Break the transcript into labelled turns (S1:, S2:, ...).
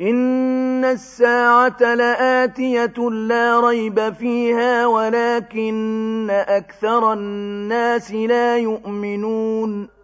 S1: إن الساعة لآتية لا ريب فيها ولكن أكثر الناس لا يؤمنون